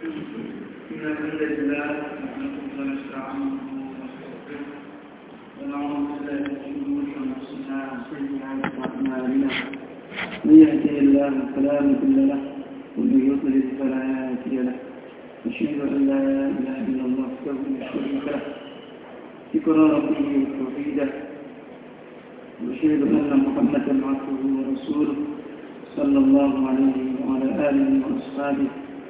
إن الحمد لله نحمده ونستعينه ونستغفره ونعوذ بالله من شرور أنفسنا وسيئات أعمالنا. من يهده الله فلا مضل له ومن يضلل فلا هادي له. أشهد أن لا إله إلا الله وحده لا شريك له. إقرارا به وتوحيدا وأشهد أن محمدا عبده ورسوله صلى الله عليه وعلى آله وأصحابه.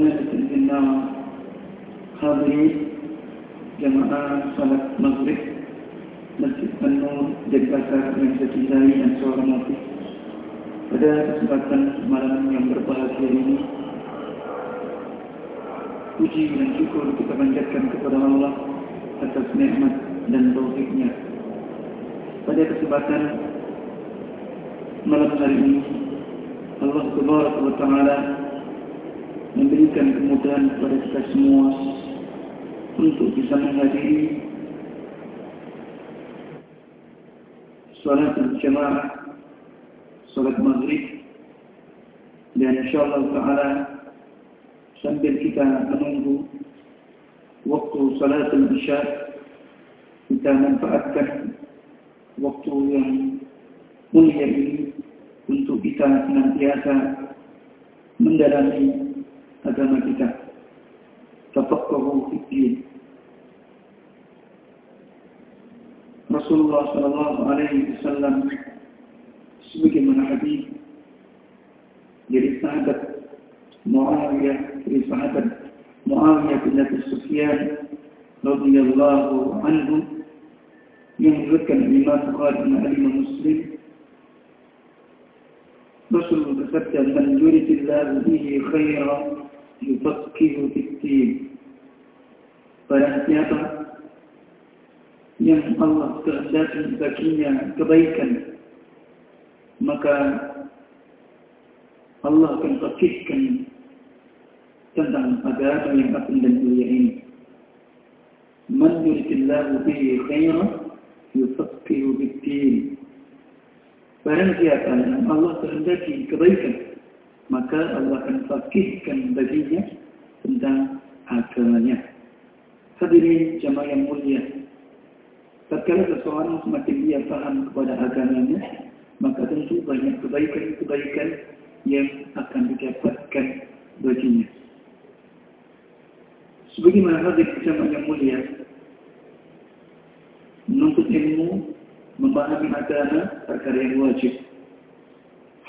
sebenarnya dikenal hadir jemaah salat maghrib masjid penuh dan pasar yang saya dan suara mati pada kesempatan malam yang berbahagia ini puji dan syukur kita panjatkan kepada Allah atas nikmat dan rohiknya pada kesempatan malam hari ini Allah subhanahu wa ta'ala memberikan kemudahan kepada kita semua untuk bisa menghadiri salat berjamaah salat maghrib. Dan insyaallah taala sambil kita menunggu waktu salat isya kita manfaatkan waktu yang mulia ini untuk kita senantiasa mendalami أدمتك تفقهوا في الدين. رسول الله صلى الله عليه وسلم سبق من حديث لرسالة معاوية لرسالة معاوية بن أبي سفيان رضي الله عنه من ينذكى الإمام القاضي العلم مسلم. رسول الله صلى الله عليه وسلم من يرد الله به خيرا yufaqihu fid-din Barang siapa yang Allah kehendaki baginya kebaikan maka Allah akan fakihkan tentang agama yang agung dan mulia ini. Man yuridillahu bihi khaira yufaqihu fid-din Barang siapa yang Allah kehendaki kebaikan, maka Allah akan fakihkan baginya tentang agamanya. Hadirin jamaah yang mulia, tatkala seseorang semakin dia paham kepada agamanya, maka tentu banyak kebaikan-kebaikan yang akan didapatkan baginya. Sebagaimana hadir jamaah yang mulia, menuntut ilmu memahami agama perkara yang wajib.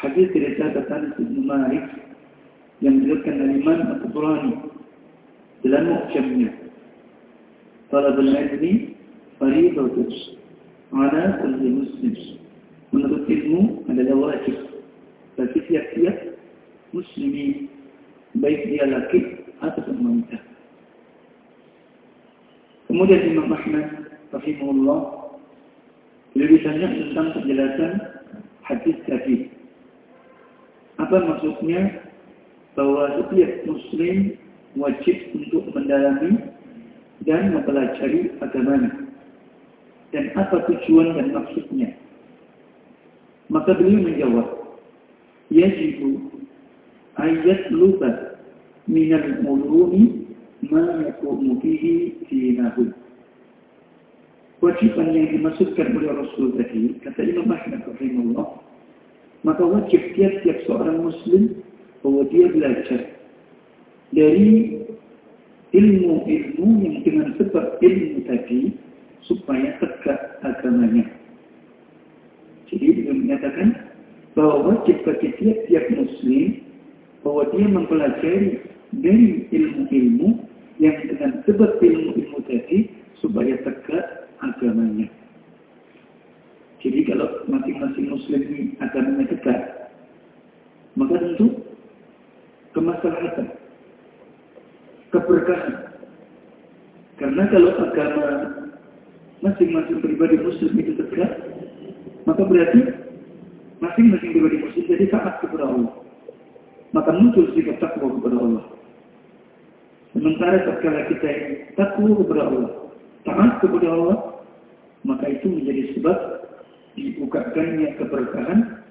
Hadis dari sahabat Anas bin Malik yang diriwayatkan oleh Imam At-Tabrani dalam Mu'jamnya. Talab al-ilmi fariidatun 'ala kulli muslim. Menuntut ilmu adalah wajib bagi tiap-tiap muslimin baik dia laki ataupun wanita. Kemudian Imam Ahmad rahimahullah Beliau tentang penjelasan hadis tadi. Apa maksudnya bahwa setiap muslim wajib untuk mendalami dan mempelajari agamanya. Dan apa tujuan dan maksudnya? Maka beliau menjawab, Yajibu ayat lubat minal mulumi ma yakumu bihi dinahu. Kewajiban yang dimaksudkan oleh Rasul tadi, kata Imam Ahmad rahimahullah, maka wajib tiap-tiap seorang muslim bahwa dia belajar dari ilmu-ilmu yang dengan sebab ilmu tadi supaya tegak agamanya. Jadi beliau menyatakan bahwa wajib bagi tiap-tiap muslim bahwa dia mempelajari dari ilmu-ilmu yang dengan sebab ilmu-ilmu tadi supaya tegak agamanya. Jadi kalau masing-masing muslim ini agamanya tegak, maka tentu kemaslahatan, keberkahan. Karena kalau agama masing-masing pribadi muslim itu tegak, maka berarti masing-masing pribadi muslim jadi taat kepada Allah. Maka muncul sikap takwa kepada Allah. Sementara tatkala kita takwa kepada Allah, taat kepada Allah, maka itu menjadi sebab dibukakannya keberkahan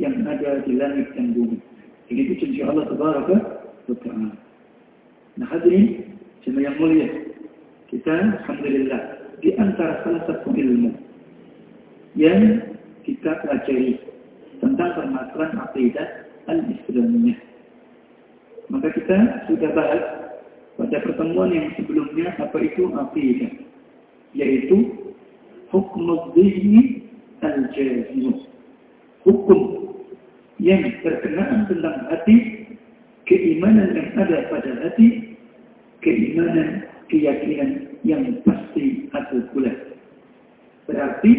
yang ada di langit dan bumi. Ini itu janji Allah Tabaraka wa Ta'ala. Nah hadirin, jemaah yang mulia, kita Alhamdulillah di antara salah satu ilmu yang kita pelajari tentang permasalahan akidah al-Islamiyah. Maka kita sudah bahas pada pertemuan yang sebelumnya apa itu akidah, yaitu hukum dzihni al-jazim. Hukum yang berkenaan tentang hati, keimanan yang ada pada hati, keimanan, keyakinan yang pasti atau bulat. Berarti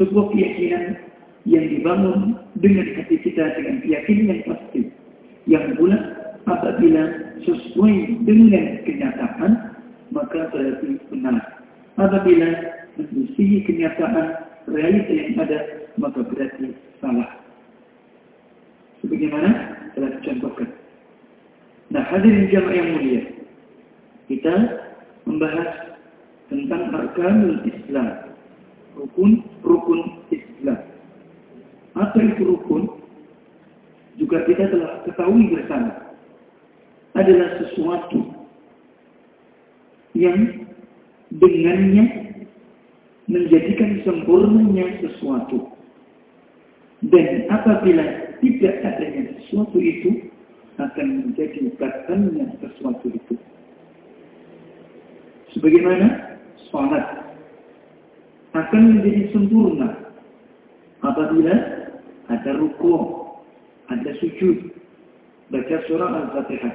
sebuah keyakinan yang dibangun dengan hati kita dengan keyakinan yang pasti, yang bulat apabila sesuai dengan kenyataan, maka berarti benar. Apabila menyisihi kenyataan realita yang ada, maka berarti salah. Sebagaimana telah dicontohkan. Nah, hadirin jamaah yang mulia, kita membahas tentang arkanul Islam, rukun-rukun Islam. Apa itu rukun? Juga kita telah ketahui bersama. Adalah sesuatu yang dengannya menjadikan sempurnanya sesuatu. Dan apabila tidak adanya sesuatu itu, akan menjadi batalnya sesuatu itu. Sebagaimana sholat akan menjadi sempurna apabila ada ruku, ada sujud, baca surah Al-Fatihah.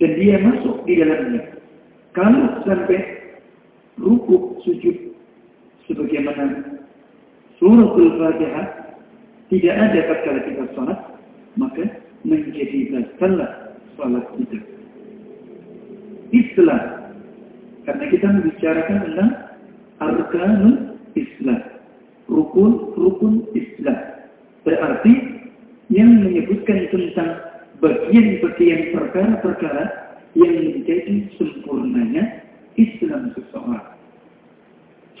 Dan dia masuk di dalamnya. Kalau sampai ruku, sujud, sebagaimana surah Al-Fatihah tidak ada pada kita sholat, maka menjadi batallah sholat kita. Islam. Karena kita membicarakan tentang arkanul Islam. Rukun-rukun Islam. Berarti yang menyebutkan tentang bagian-bagian perkara-perkara yang menjadi sempurnanya Islam seseorang.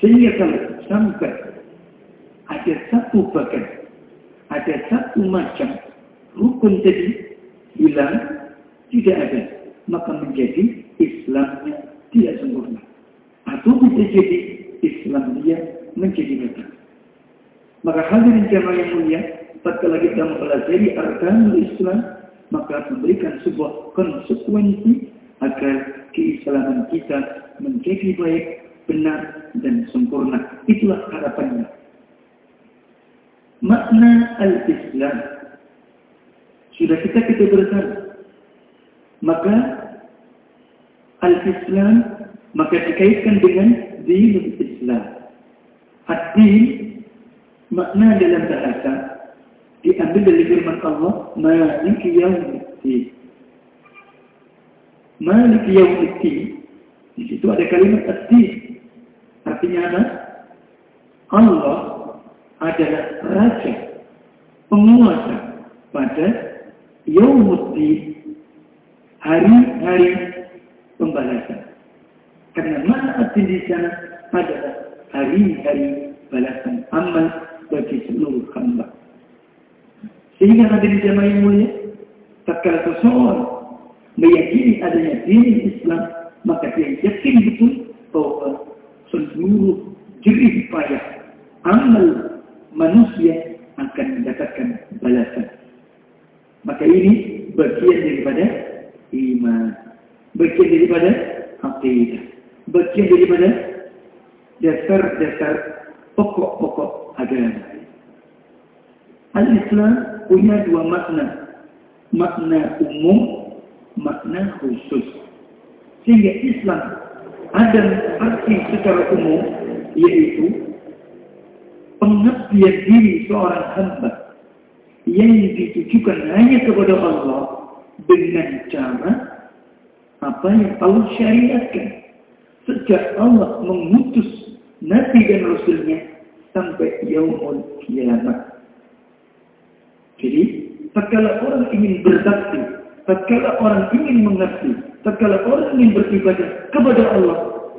Sehingga sampai ada satu bagian, ada satu macam rukun tadi hilang, tidak ada, maka menjadi Islamnya tidak sempurna. Atau bisa jadi Islam dia menjadi batal. Maka hadirin jamaah yang mulia, tatkala kita mempelajari arkanul Islam, maka memberikan sebuah konsekuensi agar keislaman kita menjadi baik, benar, dan sempurna. Itulah harapannya. Makna al-Islam sudah kita kita bersama. Maka al-Islam maka dikaitkan dengan dinul Islam. Ad-din makna dalam bahasa diambil dari firman Allah Malik Yaumiddin. Malik Yaumiddin di situ ada kalimat ad-din. Artinya apa? Allah adalah raja, penguasa pada Yaumuddin, hari-hari pembalasan. Karena mana di sana adalah hari-hari balasan amal bagi seluruh hamba. Sehingga hadirin jamaah yang mulia, tatkala seseorang meyakini adanya dini Islam, maka dia yakin betul bahwa seluruh jerih payah amal manusia akan mendapatkan balasan. Maka ini bagian daripada iman. bagian daripada akidah, bagian daripada dasar-dasar pokok-pokok agama. Al-Islam punya dua makna. Makna umum, makna khusus. Sehingga Islam ada arti secara umum, yaitu pengabdian diri seorang hamba yang ditujukan hanya kepada Allah dengan cara apa yang Allah syariatkan. Sejak Allah mengutus Nabi dan Rasulnya sampai yaumul kiamat. Jadi, tatkala orang ingin berbakti, tatkala orang ingin mengabdi, tatkala orang ingin beribadah kepada Allah,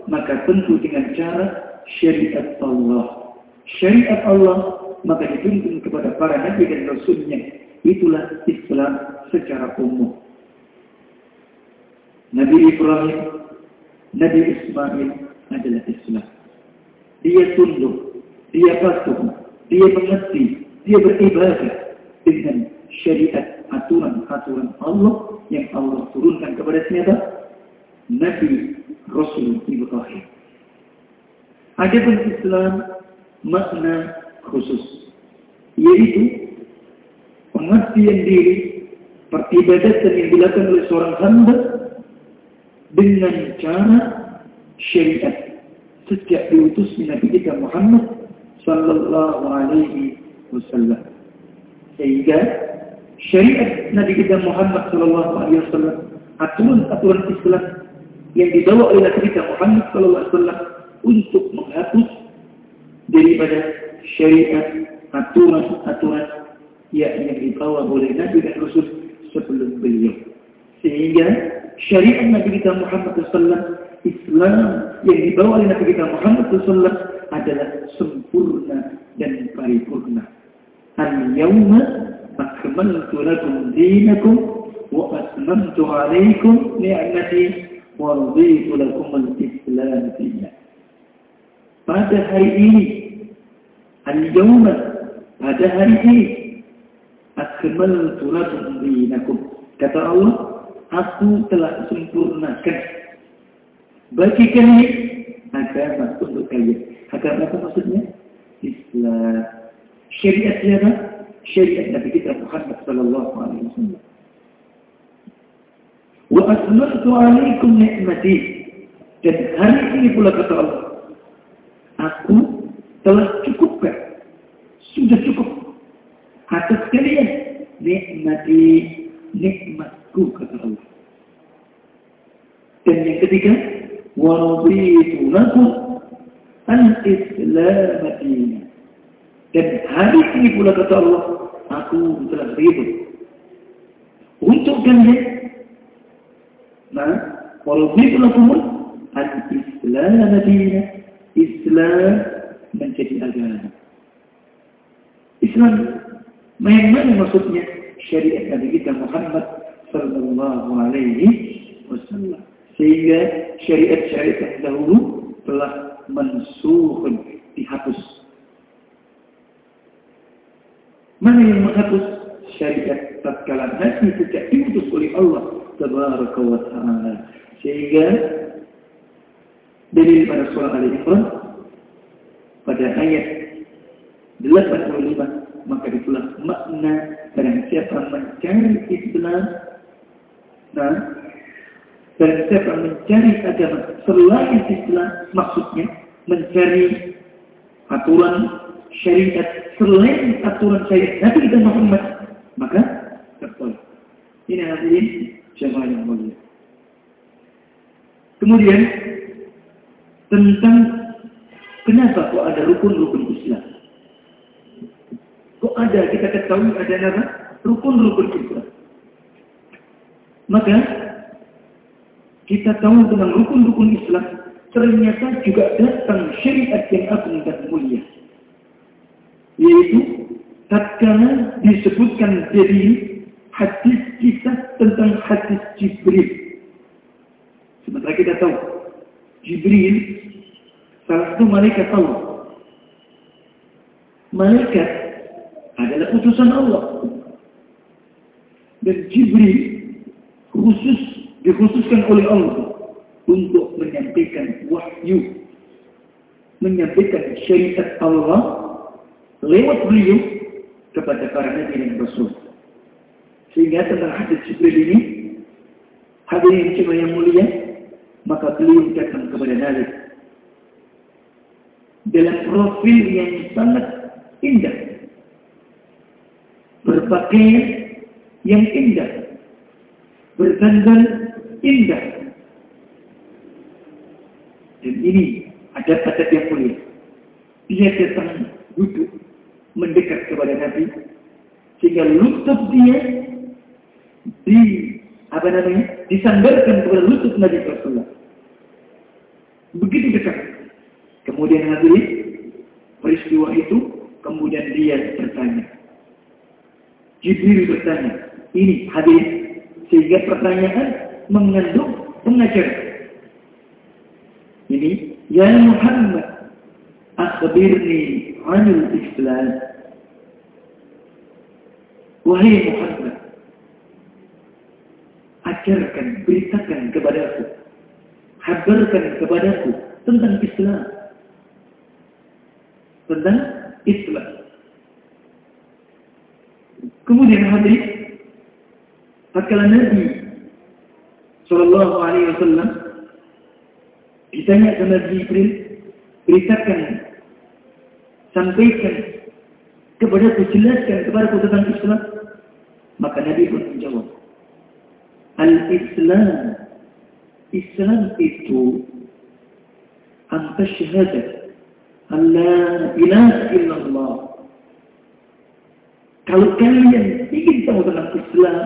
maka tentu dengan cara syariat Allah. Syariat Allah maka dituntun kepada para nabi dan rasulnya. Itulah Islam secara umum. Nabi Ibrahim, Nabi Ismail adalah Islam. Dia tunduk, dia patuh, dia mengerti, dia beribadah, dengan syariat aturan-aturan Allah yang Allah turunkan kepada siapa? Nabi Rasul Ibrahim. Ada pun Islam makna khusus, yaitu pengertian diri, peribadatan yang dilakukan oleh seorang hamba dengan cara syariat sejak diutus Nabi kita Muhammad sallallahu alaihi wasallam. Sehingga syariat Nabi kita Muhammad Sallallahu Alaihi Wasallam, aturan-aturan Islam yang dibawa oleh Nabi kita Muhammad Sallallahu Alaihi Wasallam untuk menghapus daripada syariat aturan-aturan yang dibawa oleh Nabi dan Rasul sebelum beliau. Sehingga syariat Nabi kita Muhammad Sallam Islam yang dibawa oleh Nabi kita Muhammad Sallam adalah sempurna dan paripurna. Al-yawma أكملت لكم دينكم وأتممت عليكم نعمتي ورضيت لكم الإسلام دينا pada hari ini al-yawma pada hari ini akmaltu lakum dinakum kata Allah aku telah sempurnakan bagi kalian agama untuk kalian agama apa maksudnya Islam syariat siapa? Syariat Nabi kita Muhammad sallallahu alaihi wasallam. Wa asmatu alaikum ni'mati. Dan hari ini pula kata Allah, aku telah cukupkan, sudah cukup atas kalian nikmati nikmatku kata Allah. Dan yang ketiga, wa raditu lakum al-islam. Dan hari ini pula kata Allah, aku telah ridho. Untuk kalian, nah, waraditu lakum al-Islam madina, Islam menjadi agama. Islam yang maksudnya? Syariat Nabi kita Muhammad sallallahu alaihi wasallam. Sehingga syariat-syariat dahulu telah mensuhun, dihapus Mana yang menghapus syariat tatkala Nabi sejak diutus oleh Allah Tabaraka wa Ta'ala. Sehingga dari pada surah Al-Imran pada ayat 85 maka itulah makna dan siapa mencari Islam nah dan siapa mencari agama selain Islam maksudnya mencari aturan syariat selain aturan syariat Nabi kita Muhammad, maka tertolak. Ini hadirin jamaah yang mulia. Kemudian tentang kenapa kok ada rukun-rukun Islam? Kok ada kita ketahui ada nama rukun-rukun Islam? Maka kita tahu tentang rukun-rukun Islam ternyata juga datang syariat yang agung dan mulia yaitu tatkala disebutkan jadi hadis kisah tentang hadis Jibril. Sementara kita tahu Jibril salah satu malaikat Allah. Malaikat adalah utusan Allah. Dan Jibril khusus dikhususkan oleh Allah untuk menyampaikan wahyu, menyampaikan syariat Allah lewat beliau kepada para nabi dan rasul. Sehingga tentang hadis Jibril ini, hadirin cuma yang mulia, maka beliau datang kepada Nabi dalam profil yang sangat indah, berpakaian yang indah, berdandan indah. Dan ini ada adab yang mulia. Dia datang duduk mendekat kepada Nabi. Sehingga lutut dia di apa namanya disandarkan kepada lutut Nabi Rasulullah. Begitu dekat. Kemudian Nabi peristiwa itu kemudian dia bertanya. Jibril bertanya ini hadis sehingga pertanyaan mengandung pengajaran ini ya Muhammad akhbirni anil Islam. Wahai Muhammad, ajarkan, beritakan kepadaku, kabarkan kepadaku tentang Islam. Tentang Islam. Kemudian hadis tatkala Nabi Sallallahu Alaihi Wasallam ditanya sama Jibril, beritakan sampaikan kepada ku jelaskan kepada ku Islam maka Nabi pun menjawab Al-Islam Islam itu anta syahadat Allah ilaha illallah. Kalau kalian ingin tahu tentang Islam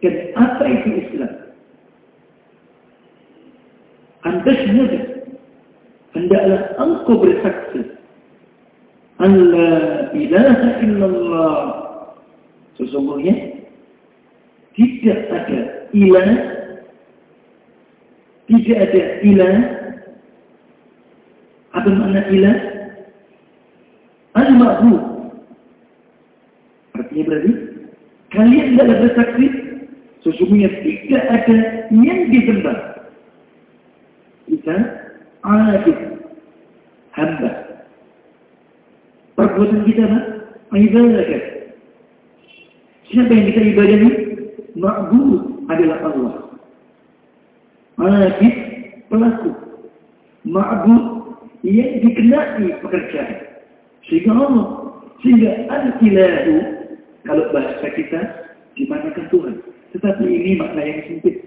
dan apa itu Islam anta syahadat hendaklah engkau bersaksi Allah ilaha illallah. Sesungguhnya tidak ada ilah, tidak ada ilah. Apa makna ilah? Al-ma'bud. Artinya berarti kalian tidak bersaksi sesungguhnya tidak ada yang disembah. Kita adil hamba perbuatan kita Pak, ibadah. Siapa yang kita ibadahi? Ma'bud adalah Allah. Majid pelaku. Ma'bud yang dikenai pekerjaan. Sehingga Allah. Sehingga al-ilahu, kalau bahasa kita, dimanakan Tuhan. Tetapi ini makna yang sempit.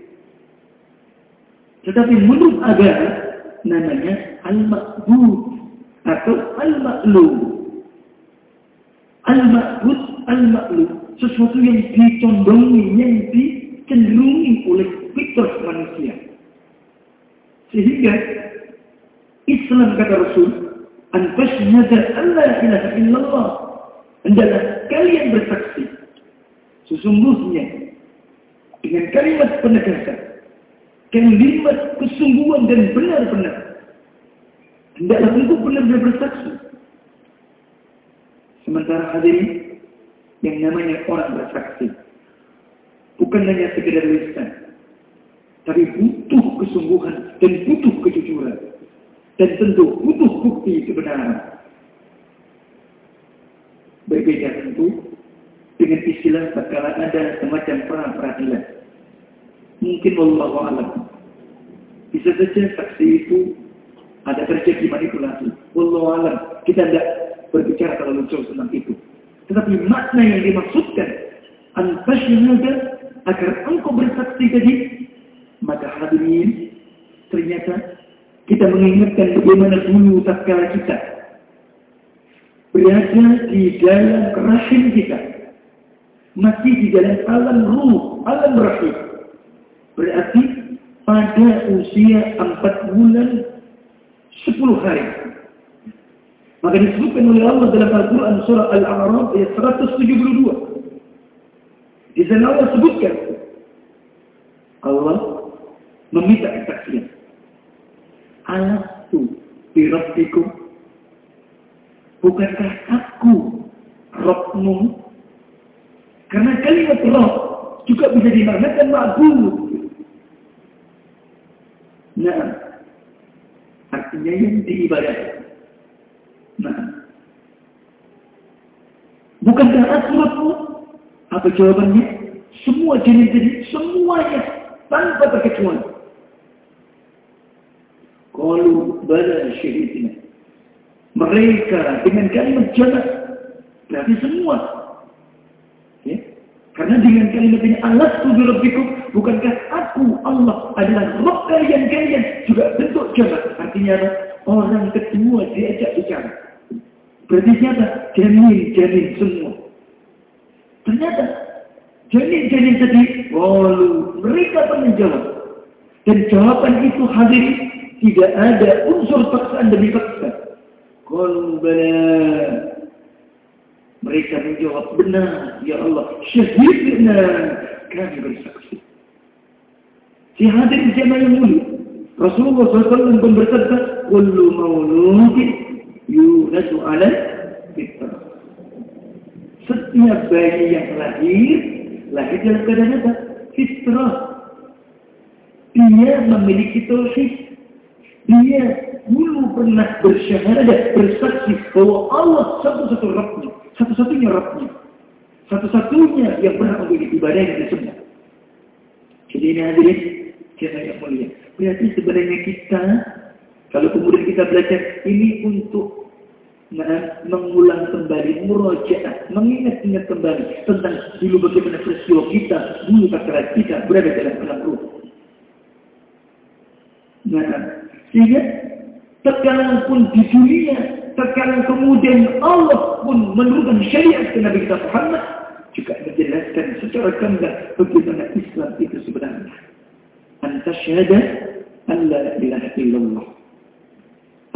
Tetapi menurut agama, namanya al-ma'bud atau al-ma'lum. Al-ma'bud, al-ma'lum. Sesuatu yang dicondongi, yang dicenderungi oleh fitrah manusia. Sehingga Islam kata Rasul, Anfasnada Allah ilaha illallah. Hendaklah kalian bersaksi. Sesungguhnya, dengan kalimat penegasan, kalimat kesungguhan dan benar-benar, hendaklah untuk benar-benar bersaksi Sementara hadirin yang namanya orang bersaksi bukan hanya sekedar lisan, tapi butuh kesungguhan dan butuh kejujuran dan tentu butuh bukti kebenaran. Berbeda tentu dengan istilah tatkala ada semacam perang peradilan. Mungkin Allah alam. Bisa saja saksi itu ada terjadi manipulasi. Allah alam. Kita tidak berbicara kalau jauh tentang itu. Tetapi makna yang dimaksudkan antasyhada agar engkau bersaksi tadi maka hadirin ternyata kita mengingatkan bagaimana dulu tatkala kita berada di dalam rahim kita. Masih di dalam alam ruh, alam rahim. Berarti pada usia empat bulan sepuluh hari maka disebutkan oleh Allah dalam Al-Quran surah Al-A'raf ayat 172. Di sana Allah sebutkan Allah meminta kesaksian. Alastu birabbikum Bukankah aku Rabbmu? Karena kalimat Rabb juga bisa dimaknakan ma'bud. Nah, artinya yang diibadati. Nah, bukankah aku Rabbmu? Apa jawabannya? Semua jenis-jenis, semuanya tanpa terkecuali. Kalau bala syahidina. Mereka dengan kalimat jamak berarti semua. Ya? Karena dengan kalimat ini Allah tu rabbikum bukankah aku Allah adalah Rabb kalian kalian juga bentuk jamak. Artinya? Orang kedua diajak bicara. Berarti siapa? Jamin-jamin semua. Ternyata jamin-jamin tadi, walu mereka menjawab. Dan jawaban itu hadir tidak ada unsur paksaan demi paksa. Qalu Mereka menjawab benar, ya Allah, syahidna kami bersaksi. Si hadir jamaah yang mulia. Rasulullah SAW pun bersabda, "Kullu mauludin yuladu ala fitrah." Setiap bayi yang lahir, lahir dalam keadaan apa? Fitrah. Dia memiliki tauhid dia dulu pernah bersyahadat, bersaksi bahwa Allah satu-satu Rabbnya, satu-satunya Rabbnya, satu-satunya yang pernah untuk ibadah yang disembah. Jadi ini hadirin, kita yang mulia. Berarti sebenarnya kita, kalau kemudian kita belajar ini untuk mengulang kembali, murojaah, mengingat-ingat kembali tentang dulu bagaimana peristiwa kita, dulu kata kita berada dalam alam ruh. Nah, sehingga terkadang pun di dunia, terkadang kemudian Allah pun menurunkan syariat ke Nabi kita Muhammad juga menjelaskan secara gamblang bagaimana Islam itu sebenarnya. Anta syahadah an la ilaha illallah.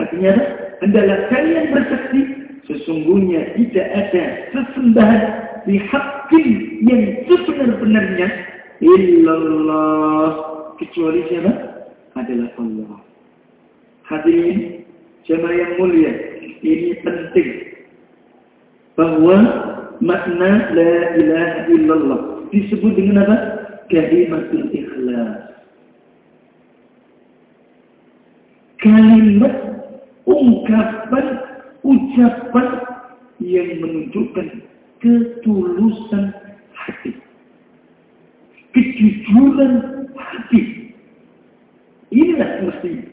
Artinya adalah kalian bersaksi sesungguhnya tidak ada sesembahan di hakim yang sebenar-benarnya illallah kecuali siapa? Adalah Allah. Hadirin jemaah yang mulia, ini penting bahwa makna la ilaha illallah disebut dengan apa? Kalimatul ikhlas. Kalimat ungkapan ucapan yang menunjukkan ketulusan hati. Kejujuran hati. Inilah mestinya.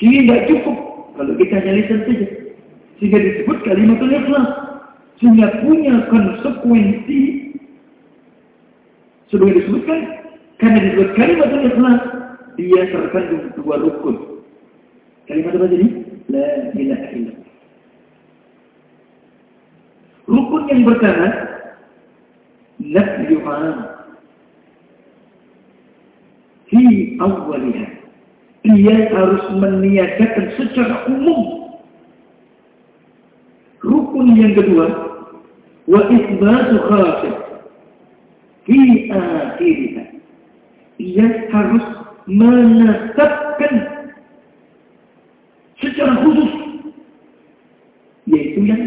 Jadi tidak cukup kalau kita hanya saja. Sehingga disebut kalimat ikhlas. Sehingga punya konsekuensi. Sudah disebutkan. Karena disebut kalimat ikhlas. Dia terkandung dua rukun. Kalimat apa jadi? La ilaha illallah. Rukun yang pertama. Nafyu'an. Fi awalihah dia harus meniadakan secara umum. Rukun yang kedua, wa isbatu khasib fi akhirnya. Dia harus menetapkan secara khusus yaitu yang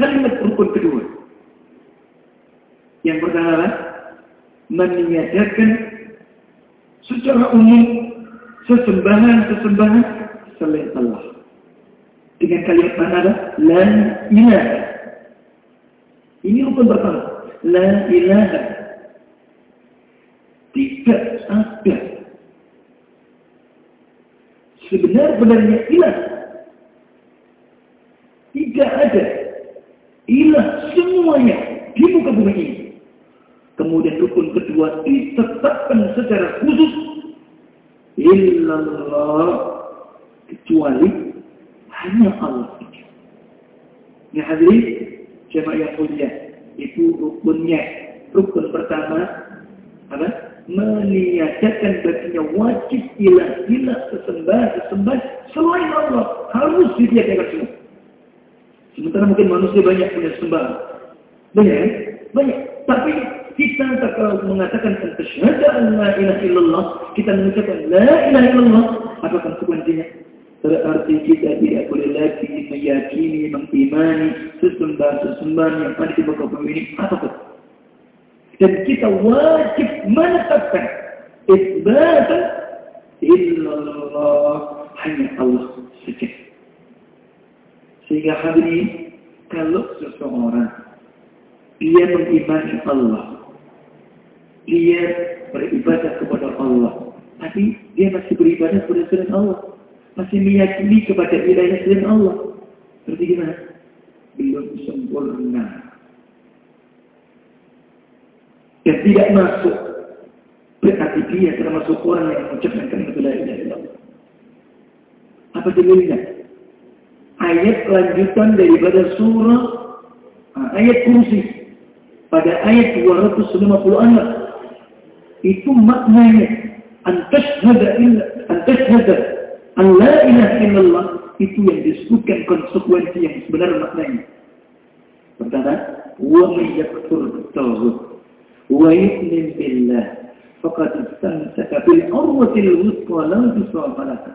kalimat rukun kedua. Yang pertama, meniadakan secara umum sesembahan-sesembahan selain Allah. Dengan kalimat mana ada? La ilaha. Ini rukun pertama. La ilaha. Tidak ada. Sebenar-benarnya ilah. Tidak ada. Ilah semuanya di muka bumi. Kemudian rukun kedua ditetapkan secara khusus illallah kecuali hanya Allah. Ya hadirin, jemaah yang mulia, itu rukunnya. Rukun pertama apa? Meniadakan baginya wajib ilah-ilah sesembah-sesembah selain Allah harus ditiadakan semua. Sementara mungkin manusia banyak punya sembah. Banyak, kan? Banyak. Tapi kita kalau mengatakan an la ilaha illallah, kita mengucapkan la ilaha illallah, apa konsekuensinya? Berarti kita tidak boleh lagi meyakini, mengimani sesembah-sesembahan yang ada di muka bumi ini apa pun. Dan kita wajib menetapkan isbatan illallah hanya Allah saja. Sehingga hari ini kalau seseorang dia mengimani Allah, dia beribadah kepada Allah, tapi dia masih beribadah kepada selain Allah, masih meyakini kepada wilayah selain Allah. Berarti gimana? Belum sempurna. Dan tidak masuk berarti dia termasuk orang yang mengucapkan kalimat la ilaha illallah. Apa dalilnya? Ayat lanjutan daripada surah ah, ayat kursi pada ayat 256 itu maknanya antashhada illa antashhada an la ilaha illallah itu yang disebutkan konsekuensi yang sebenar maknanya. Pertama, wa may yakfur wa yu'min billah faqad istamsaka bil urwatil wuthqa la tisama laha.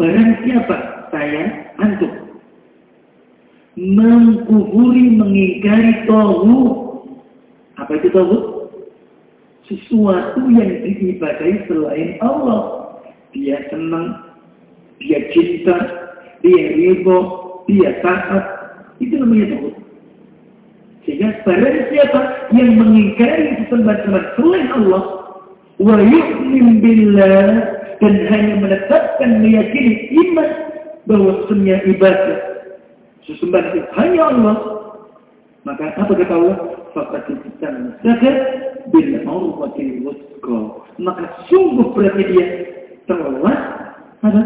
Barang siapa saya antum mengkufuri mengingkari tauhid apa itu tauhid sesuatu yang diibadai selain Allah. Dia senang dia cinta dia ridho dia taat. Itu namanya tauhid sehingga barang siapa yang mengingkari sesembahan-sembahan selain Allah, wa yu'min billah dan hanya menetapkan meyakini iman bahwa semua ibadah sesembahan itu hanya Allah, maka apa kata Allah? Fakat istamsaka bil urwatil wuthqa. Maka sungguh berarti dia telah ada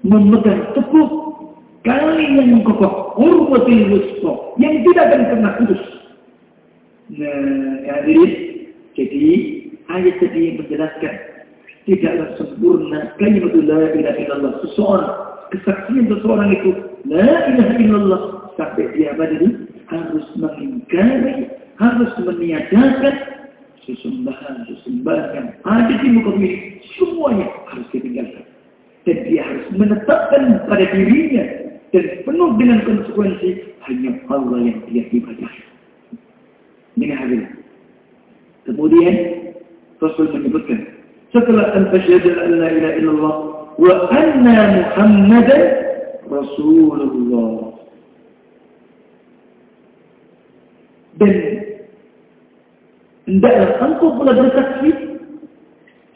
memegang teguh kali yang kokoh urwatil wusta yang tidak akan pernah putus. Nah, jadi ayat tadi menjelaskan tidaklah sempurna kalimat la ilaha illallah seseorang kesaksian seseorang itu la ilaha illallah sampai dia tadi harus mengingkari harus meniadakan sesembahan sesembahan yang ada di muka bumi semuanya harus ditinggalkan dan dia harus menetapkan pada dirinya dan penuh dengan konsekuensi hanya Allah yang dia ibadah. Ini hadir. Kemudian Rasul menyebutkan setelah al-fasyhadu an la ilaha illallah wa anna Muhammadan Rasulullah. Dan hendaklah engkau pula bersaksi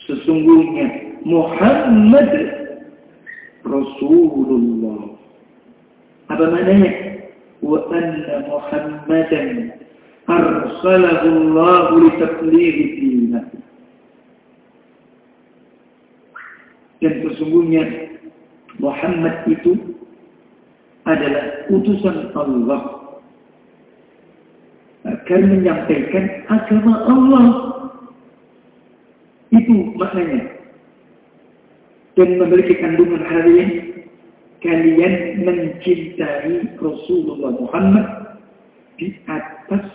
sesungguhnya Muhammad Rasulullah. Apa maknanya? Wa anna Muhammadan arsalahu Allah li tablighi dinah. Dan sesungguhnya Muhammad itu adalah utusan Allah akan menyampaikan agama Allah. Itu maknanya. Dan memiliki kandungan harian kalian mencintai Rasulullah Muhammad di atas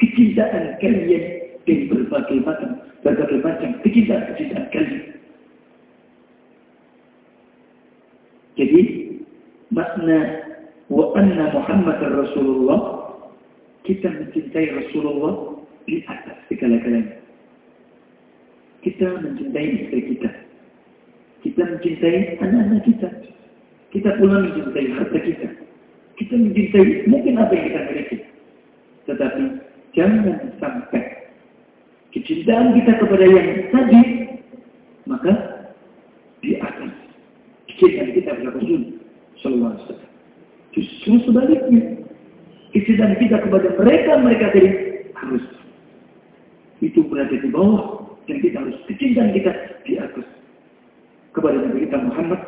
kecintaan kalian dari berbagai macam berbagai macam kalian. Jadi makna wa anna Muhammad Rasulullah kita mencintai Rasulullah di atas segala-galanya. Kita mencintai istri kita. Kita mencintai anak-anak kita. Kita pula mencintai harta kita. Kita mencintai mungkin apa yang kita miliki. Tetapi jangan sampai kecintaan kita kepada yang tadi, maka di atas kecintaan kita kepada Rasul Sallallahu Alaihi Wasallam. Justru sebaliknya, kecintaan kita kepada mereka mereka tadi harus itu berada di bawah dan kita harus kecintaan kita di atas kepada Nabi kita Muhammad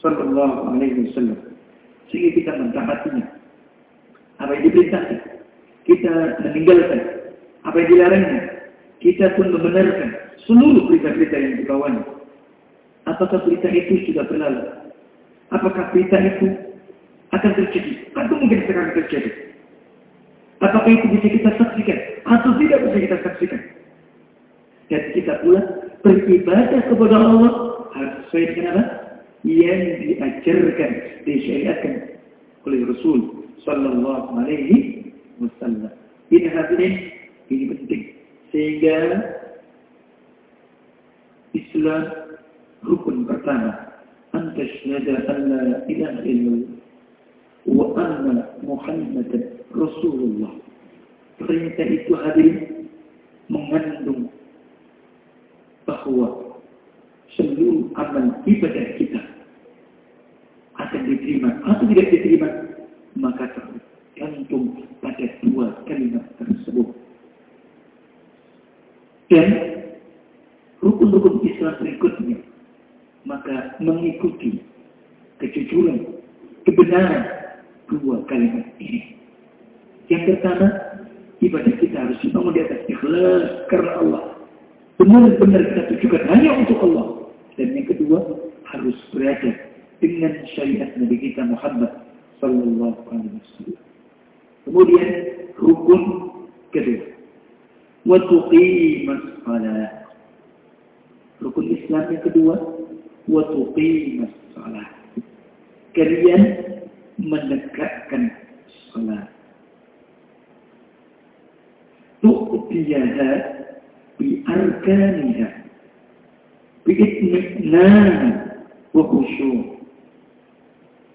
Sallallahu Alaihi Wasallam. Sehingga kita mentaatinya. Apa yang diperintahkan, kita meninggalkan. Apa yang dilarangnya, kita pun membenarkan seluruh berita-berita yang dibawanya. Apakah berita itu sudah berlalu? Apakah berita itu akan terjadi? Atau mungkin sekarang terjadi? Apakah itu bisa kita saksikan? Atau tidak bisa kita saksikan? Dan kita pula beribadah kepada Allah harus sesuai dengan apa? yang diajarkan, disyariatkan oleh Rasul Sallallahu Alaihi Wasallam. Ini hadirin, ini penting. Sehingga Islam rukun pertama anta syahada an la ilaha wa anna muhammadan rasulullah perintah itu hadir mengandung bahwa seluruh amal ibadah kita akan diterima atau tidak diterima maka tergantung pada dua kalimat tersebut. Dan rukun-rukun Islam berikutnya maka mengikuti kejujuran kebenaran dua kalimat ini. Yang pertama ibadah kita harus dibangun di atas ikhlas karena Allah. Benar-benar kita tujukan hanya untuk Allah. Dan yang kedua harus berada dengan syariat Nabi kita Muhammad sallallahu alaihi wasallam. Kemudian rukun kedua. Wa tuqimas salat rukun Islam yang kedua wa tuqimas salat kalian menegakkan salat tu'tiyaha biarkaniha bi'itminan wa khusyuk.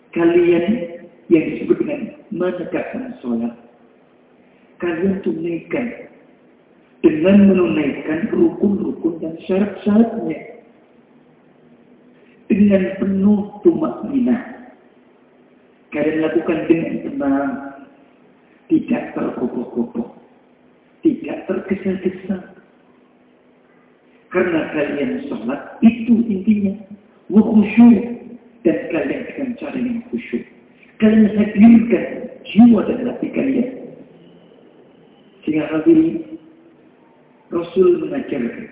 Kalian yang disebut dengan menegakkan sholat kalian tunaikan dengan menunaikan rukun-rukun dan syarat-syaratnya. Dengan penuh tumak minah kalian lakukan dengan tenang tidak terkopoh-kopoh tidak tergesa-gesa. Karena kalian sholat itu intinya wa dan kalian dengan cara yang khusyuk. Kalian hadirkan jiwa dan hati kalian. Sehingga hadirin Rasul mengajarkan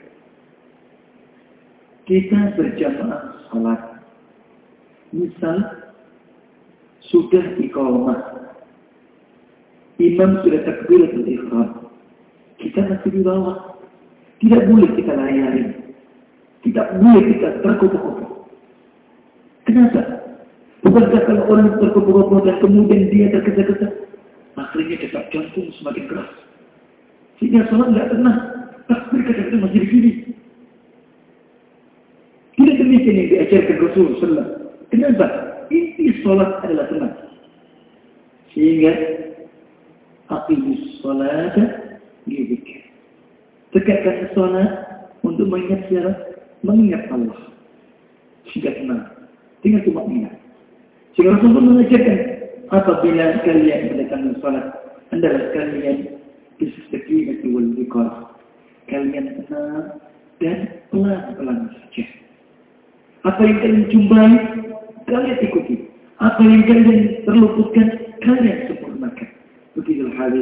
kita berjamaah sholat. Misal sudah iqamah. Imam sudah takbiratul ikhram kita masih di bawah. Tidak boleh kita lari-lari. Tidak boleh kita terkutuk-kutuk. Kenapa? Bukankah kalau orang terkutuk-kutuk dan kemudian dia tergesa-gesa, akhirnya detak jantung semakin keras. Sehingga sholat nggak tenang. Takbir kadang-kadang masih di. Tidak demikian yang diajarkan Rasul Sallallahu Kenapa? Inti sholat adalah tenang. Sehingga aqimus sholat dizikir. Tegakkan sholat untuk mengingat siapa? Mengingat Allah. Sehingga tenang. Tinggal cuma ingat. Sehingga Rasulullah mengajarkan apabila kalian melakukan sholat, adalah kalian bisakinati wal wikar. Kalian tenang dan pelan-pelan saja. Apa yang kalian jumpai, kalian ikuti. Apa yang kalian terluputkan, kalian sempurnakan. Begitu hal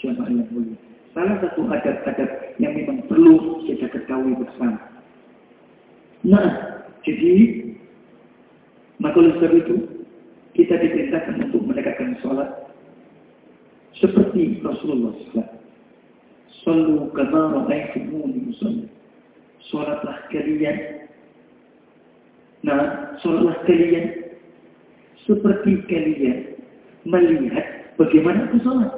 jamaah yang mulia. Salah satu adat-adat yang memang perlu kita ketahui bersama. Nah, jadi maka oleh sebab itu kita diperintahkan untuk menegakkan sholat seperti Rasulullah SAW. Sallu kama ra'aitumuni usalli. Sholatlah kalian. Nah, sholatlah kalian seperti kalian melihat bagaimana aku sholat.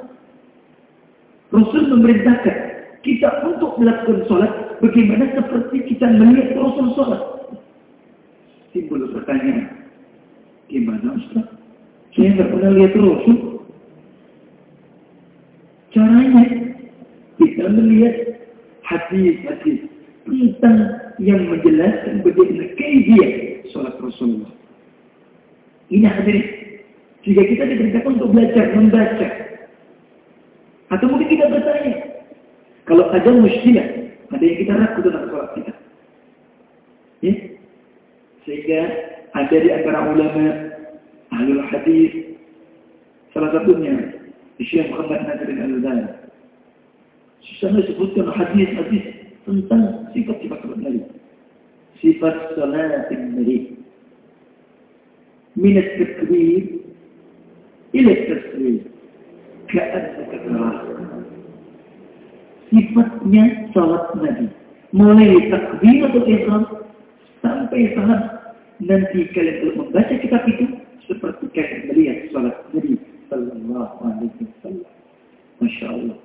Rasul memerintahkan kita untuk melakukan sholat bagaimana seperti kita melihat Rasul sholat. Timbul pertanyaan, gimana Ustaz? Saya nggak pernah lihat Rasul. Caranya kita melihat hadis-hadis tentang yang menjelaskan bagaimana kaifiah sholat Rasulullah. Ini hadirin. Jika kita diperintahkan untuk belajar, membaca, atau mungkin kita bertanya, kalau ada muskilah, ada yang kita ragu dalam sholat kita. Ya? Sehingga ada di antara ulama ahlul hadis salah satunya Syekh Muhammad Nasirin Al-Albani. Sana sebutkan hadis-hadis tentang sifat-sifat salat Nabi. Sifat salat Nabi. Min at-takbir ila at-taslim. Ka'annaka tarah. Sifatnya salat Nabi. Mulai takbir atau ihram sampai salat nanti kalian kalau membaca kitab itu seperti kalian melihat salat Nabi sallallahu alaihi wasallam. Masya Allah.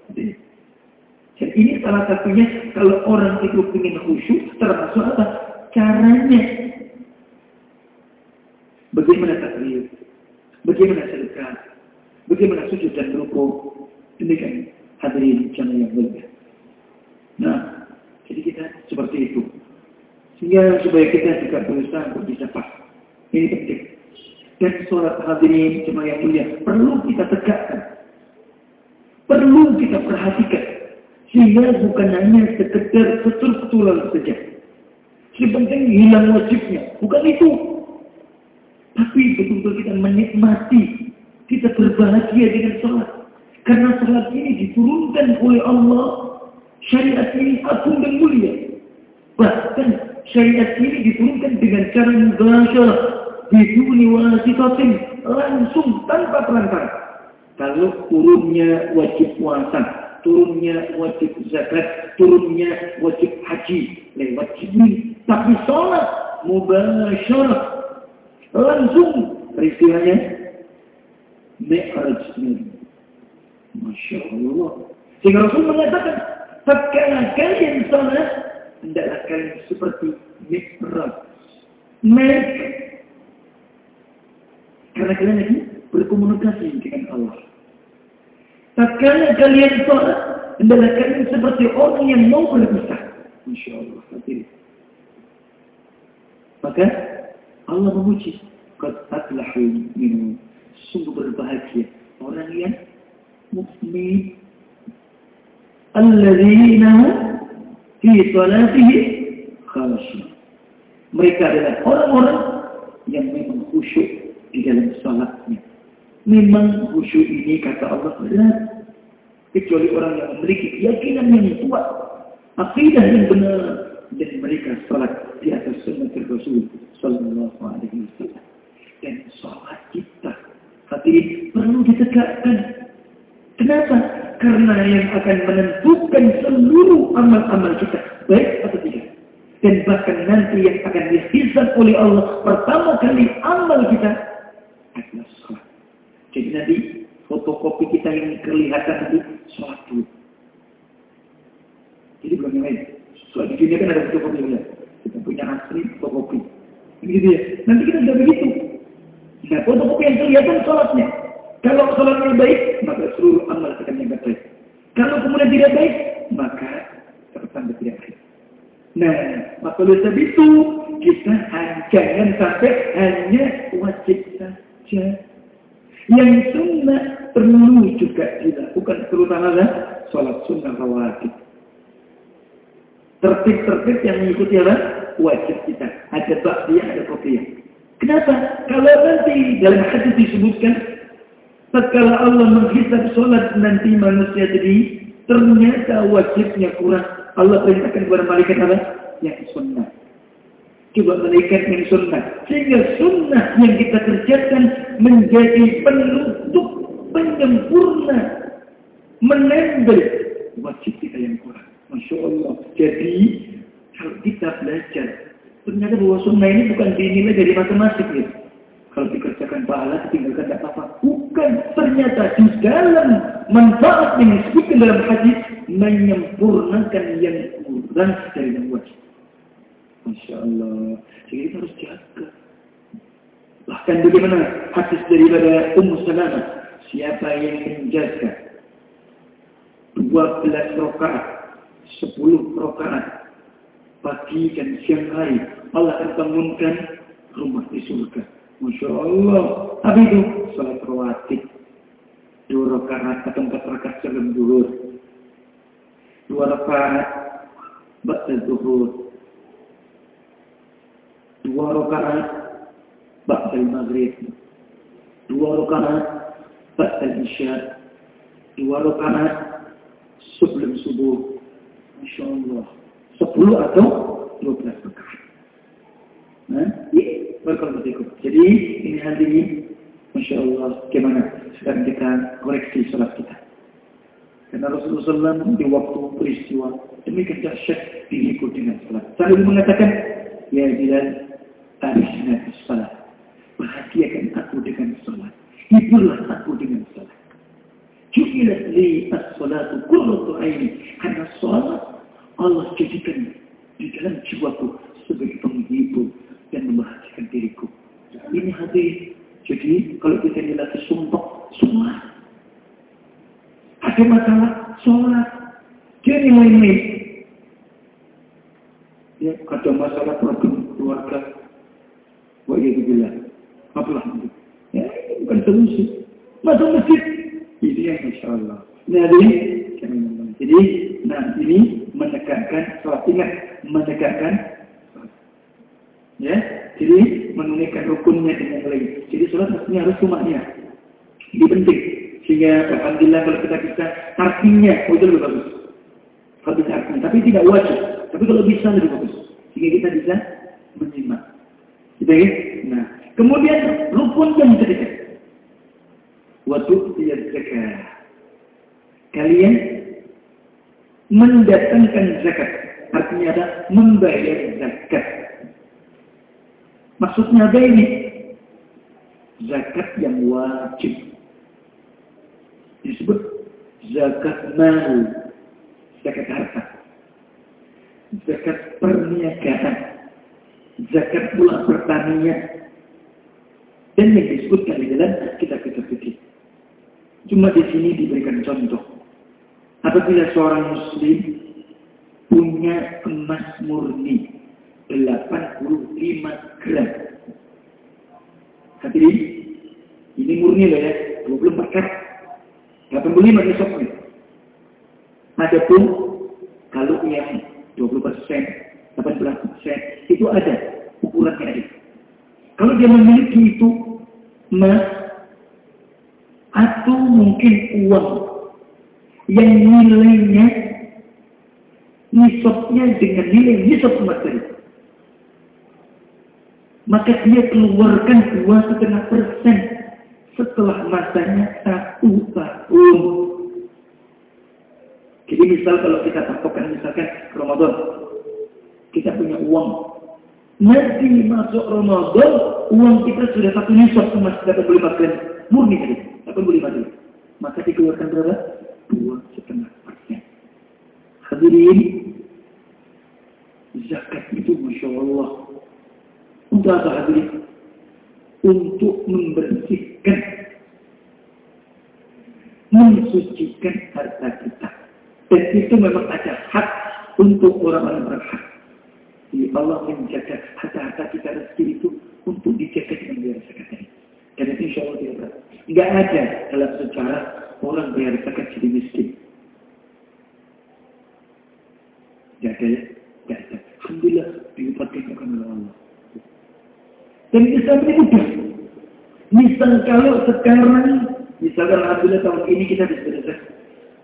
Dan ini salah satunya kalau orang itu ingin khusyuk termasuk apa? Caranya. Bagaimana takbir? Bagaimana sedekah? Bagaimana sujud dan rukuk? Demikian hadirin channel yang mulia. Nah, jadi kita seperti itu. Sehingga supaya kita juga berusaha untuk bisa pas. Ini penting. Dan sholat hadirin cuma yang mulia perlu kita tegakkan. Perlu kita perhatikan. Sehingga bukan hanya sekedar struktural saja. Yang penting hilang wajibnya. Bukan itu. Tapi betul-betul kita menikmati. Kita berbahagia dengan sholat. Karena sholat ini diturunkan oleh Allah. Syariat ini agung dan mulia. Bahkan syariat ini diturunkan dengan cara mubasyarah. Biduni wasitatin. Langsung tanpa perantara. Kalau turunnya wajib puasa, turunnya wajib zakat, turunnya wajib haji lewat Jibril. Tapi sholat mubasyarah langsung peristiwanya Mi'raj Masya Allah. Sehingga Rasul mengatakan, tatkala kalian sholat, hendaklah kalian seperti Mi'raj. Naik. Karena kalian ini berkomunikasi dengan Allah. Tatkala kalian sholat, hendaklah kalian seperti orang yang mau berpisah. Masya Allah. Hadirin. Maka Allah memuji. Sungguh berbahagia. Orang yang mukmin. Alladzina fi salatihim khasyi. Mereka adalah orang-orang yang memang khusyuk di dalam salatnya. Memang khusyuk ini kata Allah berat. Kecuali orang yang memiliki keyakinan yang kuat. Akidah yang benar. Dan mereka salat di atas sunnah Rasul Sallallahu Alaihi Wasallam. Dan salat kita hati perlu ditegakkan. Kenapa? Karena yang akan menentukan seluruh amal-amal kita. Baik atau tidak. Dan bahkan nanti yang akan dihisab oleh Allah. Pertama kali amal kita adalah salat. Jadi nanti fotokopi kita yang kelihatan nanti sholat dulu. Jadi belum yang lain. Soal di dunia kan ada fotokopi ya. Kita punya asli fotokopi. Begitu ya. Nanti kita sudah begitu. Nah, fotokopi yang kelihatan sholatnya. Kalau sholatnya baik, maka seluruh amal akan yang baik. Kalau kemudian tidak baik, maka tertanda tidak baik. Nah, maka oleh sebab itu, kita jangan sampai hanya wajib saja. Yang sunnah perlu juga dilakukan, terutama sholat sunnah rawatib. Tertib-tertib yang mengikuti apa? Wajib kita. Ada baktiah, ada kopiah. Kenapa? Kalau nanti dalam hadis disebutkan, tatkala Allah menghisab sholat nanti manusia jadi ternyata wajibnya kurang. Allah perintahkan kepada malaikat apa? Yang sunnah. Coba malaikat yang sunnah. Sehingga sunnah yang kita kerjakan menjadi penutup, penyempurna, menembel wajib kita yang kurang. Masya Allah. Jadi, kalau kita belajar, ternyata bahwa sunnah ini bukan dinilai dari matematik ya. Kalau dikerjakan pahala, ditinggalkan tidak apa-apa. Bukan. Ternyata di dalam manfaat yang disebutkan dalam hadis, menyempurnakan yang kurang dari yang wajib. Masya Allah. Jadi kita harus jaga. Bahkan bagaimana hadis daripada Ummu Salamah. Siapa yang menjaga 12 rakaat 10 rakaat pagi dan siang hari Allah akan bangunkan rumah di surga. Masya Allah. Tapi itu salat rawatib. Dua rakaat atau empat rakaat sebelum duhur. Dua rakaat ba'da duhur. Dua rakaat ba'da maghrib. Dua rakaat ba'da isya. Dua rakaat sebelum subuh Masya Allah. 10 atau 12 rakaat. Nah, ini berkata Jadi ini ini, Masya Allah, gimana sekarang kita koreksi sholat kita. Karena Rasulullah SAW di waktu peristiwa demikian dahsyat diikut dengan sholat. Sambil mengatakan, Ya Bilal, arisna sholat. Bahagiakan aku dengan sholat. Hiburlah aku dengan sholat. Ju'ilat li as-salatu kurratu aini. Karena salat Allah jadikan di dalam jiwaku sebagai penghibur hati. Jadi kalau kita dilatih sumpah, sholat. Ada masalah, sholat. Dia main-main. Ya, ada masalah problem keluarga. Wah, iya dibilang. Apalah itu. Ya, ini bukan solusi. Masuk masjid. Ini yang insya Allah. Nah, jadi, jadi, nah ini menegakkan sholat. Ingat, menegakkan Ya, jadi menunaikan rukunnya dengan lain. Jadi sholat mestinya harus rumahnya. Ini penting. Sehingga Alhamdulillah kalau kita bisa artinya, oh itu lebih bagus. Kalau bisa artinya. Tapi tidak wajib. Tapi kalau bisa lebih bagus. Sehingga kita bisa menyimak. Gitu ya? Nah, kemudian rukun yang ketiga. Waktu tidak. Kalian mendatangkan zakat. Artinya ada membayar zakat. Maksudnya apa ini? Zakat yang wajib. Disebut zakat malu. Zakat harta. Zakat perniagaan. Zakat pula pertanian. Dan yang disebutkan di dalam kitab-kitab fikih. Cuma di sini diberikan contoh. Apabila seorang muslim punya emas murni 85 gram. Hadirin, ini murni loh ya, 24 karat. 85 besoknya. Adapun kalau yang 20 persen, 18 persen, itu ada ukurannya ada. Kalau dia memiliki itu emas atau mungkin uang yang nilainya nisabnya dengan nilai nisab emas tadi maka dia keluarkan dua setengah persen setelah masanya satu tahun. Jadi misal kalau kita patokan misalkan Ramadan, kita punya uang. Nanti masuk Ramadan, uang kita sudah satu nisab sama boleh makan murni tadi, boleh makan. Maka dikeluarkan berapa? Setengah persen. Hadirin, zakat itu Masya Allah untuk apa hadirin? Untuk membersihkan, mensucikan harta kita. Dan itu memang ada hak untuk orang-orang berhak. Jadi Allah menjaga harta-harta kita rezeki itu untuk dijaga dengan biar zakat ini. Dan itu insya Allah tidak. Tidak ada dalam sejarah orang biar zakat jadi miskin. Tidak ada? Tidak ada. Alhamdulillah diupatkan oleh Allah. Dan Islam ini mudah. Misal kalau sekarang, misalkan Alhamdulillah tahun ini kita bisa.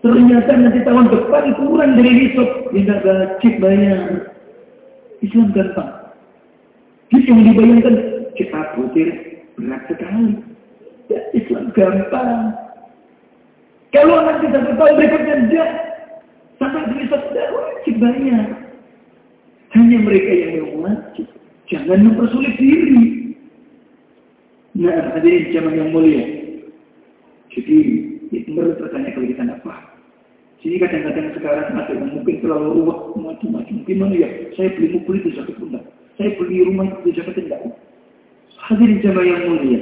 Ternyata nanti tahun depan kurang dari nisab. Tidak wajib bayar. Islam gampang. Jadi yang dibayangkan, kita butir berat sekali. Ya, Islam gampang. Kalau nanti satu tahun berikutnya tidak, sampai nisab tidak wajib bayar. Hanya mereka yang wajib. Jangan mempersulit diri. Nah, hadirin zaman yang mulia. Jadi, itu menurut bertanya kalau kita tidak paham. Jadi kadang-kadang sekarang ada yang mungkin terlalu ruwet, macam-macam. Gimana ya? Saya beli mobil itu satu pun Saya beli rumah itu zakat tidak. Hadirin zaman yang mulia.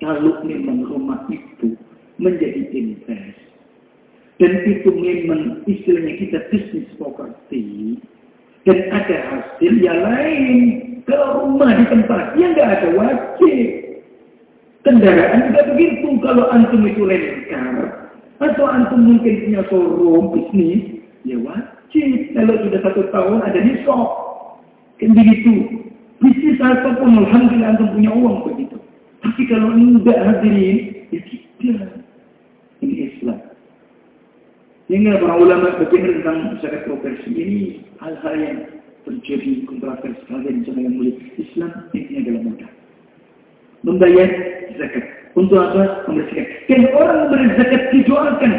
Kalau memang rumah itu menjadi invest. Dan itu memang istilahnya kita bisnis properti. Dan ada hasil yang lain. Kalau rumah di tempat yang nggak ada wajib. Kendaraan juga begitu. Kalau antum itu lengkar. Atau antum mungkin punya showroom bisnis. Ya wajib. Kalau sudah satu tahun ada nisab. Kan begitu. Bisnis apa pun Alhamdulillah antum punya uang begitu. Tapi kalau tidak hadirin. Ya tidak. Ini Islam. Sehingga para ulama berpikir tentang zakat properti ini hal-hal yang terjadi kontroversi kalian sama yang mulia. Islam ini adalah mudah. Membayar zakat. Untuk apa? Membersihkan. Dan orang memberi zakat dijualkan.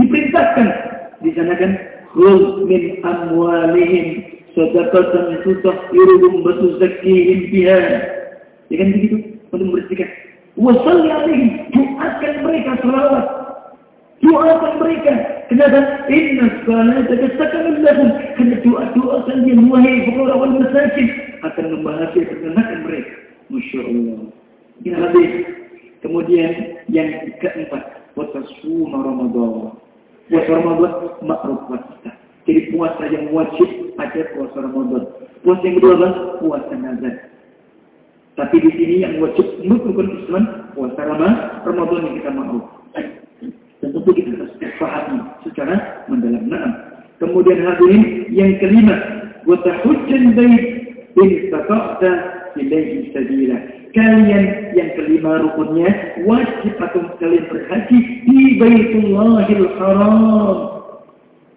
Diperintahkan. Di sana kan. Khul min amwalihim sadaqatan tutahhiruhum wa tuzakkihim biha. Ya kan begitu? Untuk membersihkan. Wasalli alaihim. Doakan mereka selawat. Doakan mereka. Kenapa? Inna salata kasakanun lahum. Karena doa-doa kalian wahai pengelola wal masakin akan membahagiakan mereka. Masya Allah. Ini hadis. Kemudian yang keempat, puasa suma Ramadan. Puasa Ramadan makruh buat kita. Jadi puasa yang wajib ada puasa Ramadan. Puasa yang kedua puasa nazar. Tapi di sini yang wajib menurut Islam puasa Ramadan yang kita mau. Dan tentu kita harus pahami secara mendalam. Nah, kemudian hadirin yang kelima, wa tahujjal bait in istata'ta ilaihi sabila. Kalian yang kelima rukunnya wajib atau kalian berhaji di Baitullahil Haram.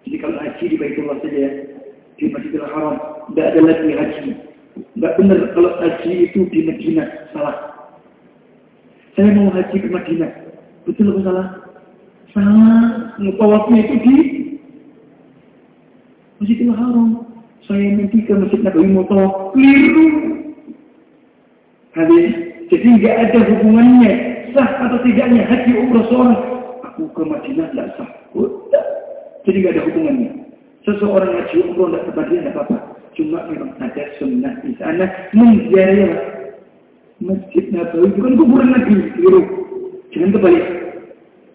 Jadi kalau haji di Baitullah saja ya, di Masjidil Haram, tidak ada lagi haji. Tidak benar kalau haji itu di Madinah, salah. Saya mau haji ke Madinah, betul atau salah? Salah. Tawafnya itu di Masjidil Haram. Saya nanti ke Masjid Nabawi mau keliru. Hadis. Jadi nggak ada hubungannya sah atau tidaknya haji umrah seorang. Aku ke Madinah tidak sah. Jadi nggak ada hubungannya. Seseorang haji umrah tidak ke tidak apa-apa. Cuma memang ada sunnah di sana menziarah Masjid Nabawi bukan kuburan Nabi. Keliru. Jangan kebalik.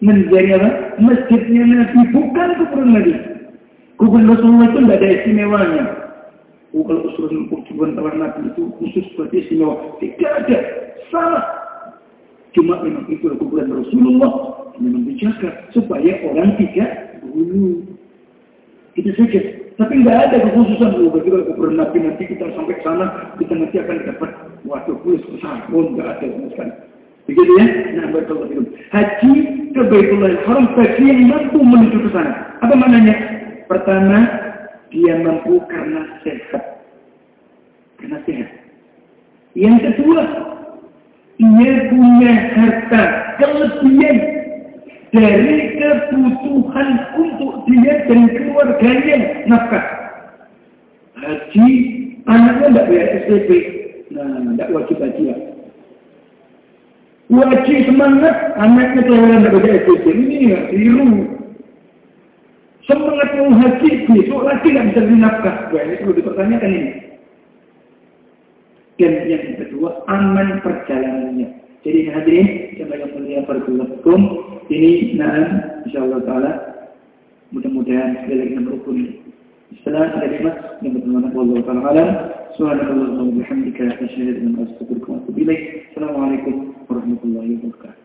Menziarah masjidnya Nabi bukan kuburan Nabi. Kuburan Rasulullah itu tidak ada istimewanya. Oh, kalau usul kuburan tawar Nabi itu khusus berarti istimewa. Tidak ada. Salah. Cuma memang itu kuburan Rasulullah. Memang dijaga. Supaya orang tidak dulu. Itu saja. Tapi tidak ada kekhususan. Oh, berarti kalau kuburan Nabi nanti kita sampai ke sana. Kita nanti akan dapat waktu khusus besar. Oh, tidak ada sama. Begitu ya? Nah, barakallahu fikum. Haji ke Baitullah Haram bagi yang mampu menuju ke sana. Apa maknanya? Pertama, dia mampu karena sehat. Karena sehat. Yang kedua, ia punya harta kelebihan dari kebutuhan untuk dia dan keluarganya nafkah. Haji, anaknya tidak bayar SPP. Nah, tidak wajib haji ya. Wajib semangat, anaknya tidak bayar SPP. Ini ya, biru. Semangat mau haji, besok lagi nggak bisa beri nafkah. Wah, ini perlu dipertanyakan ini. Dan yang kedua, aman perjalanannya. Jadi hadirin, yang mulia bergulakum, ini na'am, insyaAllah ta'ala, mudah-mudahan sekali lagi rukun Islam kalimat yang berteman Allah Ta'ala alam. Subhanakallah wa bihamdika asyhadu an la ilaha illa anta astaghfiruka wa atubu ilaik. Assalamualaikum warahmatullahi wabarakatuh.